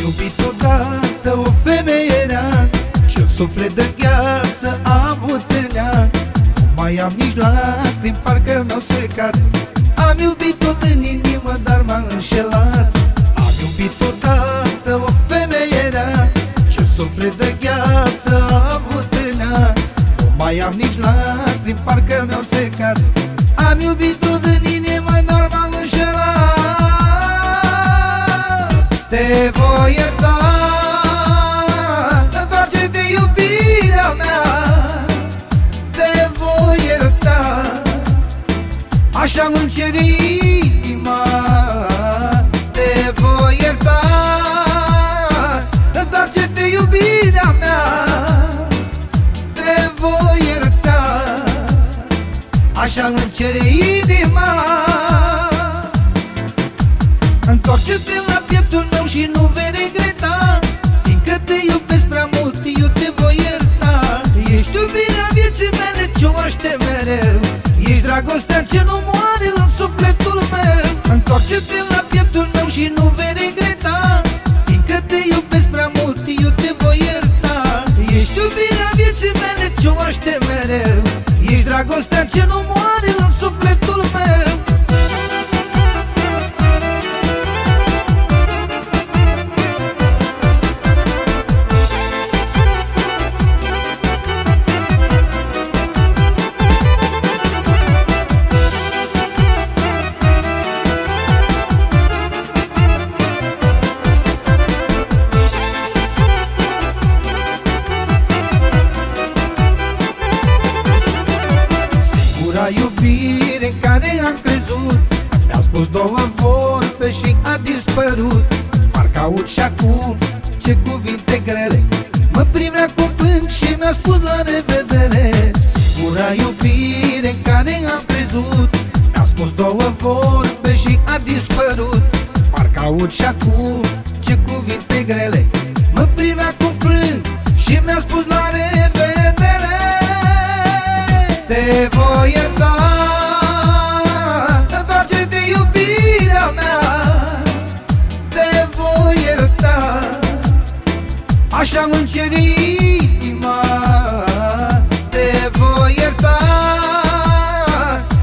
iubit odată o femeie rea Ce suflet de gheață a avut în ea Nu mai am nici lacrimi, parcă mi-au secat. Am iubit tot în inimă, dar m-am înșelat. Am iubit odată o femeie rea Ce suflet de gheață a avut în ea Nu mai am nici lacrimi, parcă mi-au secat. Am iubit tot în inimă, dar m-am înșelat. Te Așa îmi cere inima Te voi ierta. Întoarce-te iubirea mea Te voi ierta. Așa îmi cere inima Întoarce-te la pieptul meu și nu vei ce nu moare în sufletul meu. Întoarce-te la pieptul meu și nu vei regreta. Fiindcă te iubesc prea mult, eu te voi ierta. Ești iubirea vieții mele ce-o aștept mereu. Ești dragostea ce nu moare în în care am crezut. Mi-a spus două vorbe și a dispărut. Parcă aud și acum ce cuvinte grele. Mă primea cu plâng și mi-a spus la revedere. Singura iubire în care am crezut. Mi-a spus două vorbe și a dispărut. Parcă aud și acum Așa îmi cere inima Te voi ierta.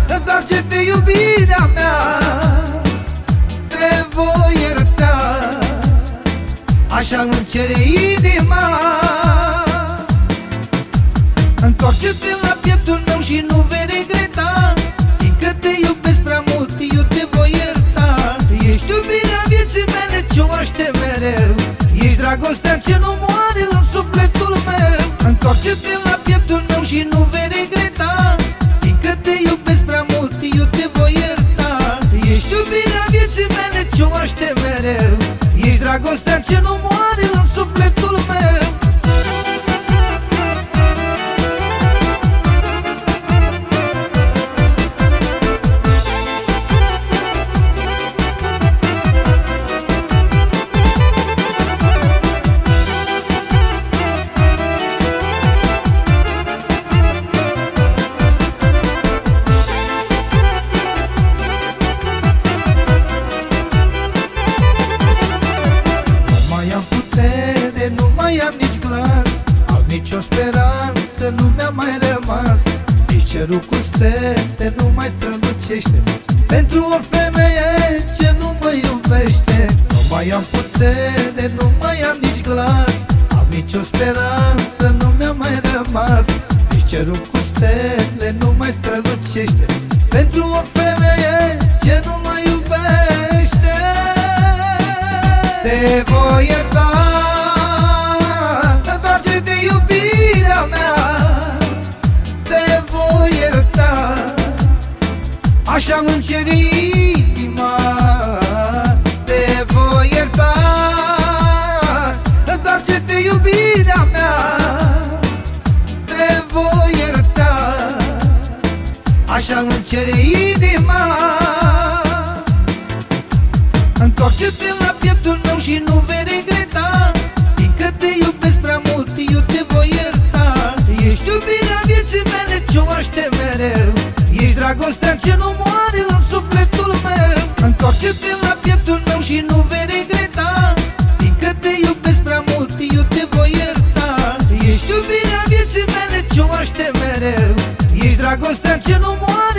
Întoarce-te iubirea mea Te voi ierta. Așa îmi cere inima. Întoarce-te la pieptul meu și nu vei regreta. Fiindcă te iubesc prea mult, eu te voi ierta. Ești iubirea vieții mele ce-o aștept mereu. Ești dragostea ce nu moare ce-o aștept mereu. Ești dragostea ce nu moare în sufletul cerul cu stele nu mai strălucește. Pentru o femeie ce nu mă iubește Nu mai am putere, nu mai am nici glas. Azi nicio speranță nu mi-a mai rămas. Nici cerul cu stele nu mai strălucește. Pentru o femeie ce nu mă iubește. Te voi ierta Așa îmi cere inima Te voi ierta. Întoarce-te iubirea mea Te voi ierta. Așa îmi cere inima ce nu moare în sufletul meu. Întoarce-te la pieptul meu și nu vei regreta. Fiindcă te iubesc prea mult, eu te voi ierta. Ești iubirea vieții mele ce o aștept mereu. Ești dragostea ce nu moare